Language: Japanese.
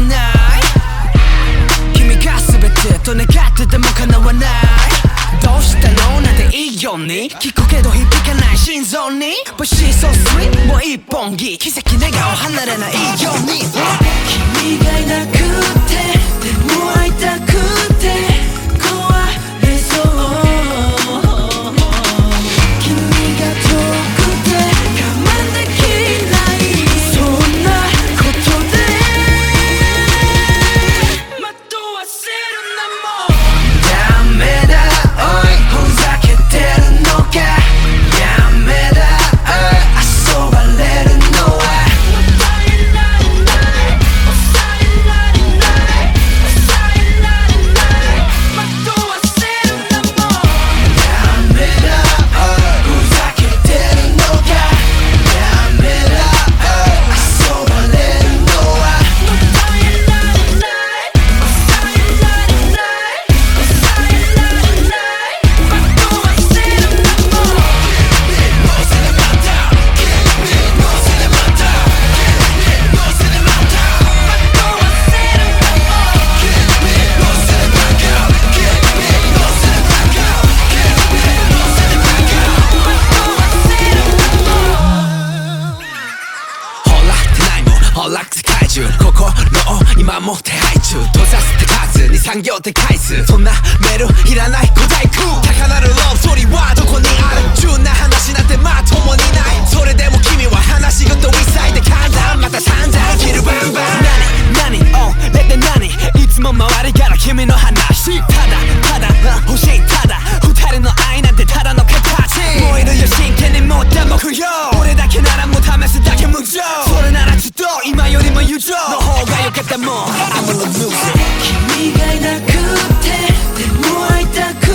ない。君が全てと願ってても叶わない。どうしたのなんていいように。聞くけど響かない心臓に。不思議そう酸いもう一本気奇跡願を離れないように。君がいなく崩落世界中心を今も手配中。閉ざす手数に産業で返す。そんなメールいらない。友情の方が良も I'm on 君がいなくてでも会いたく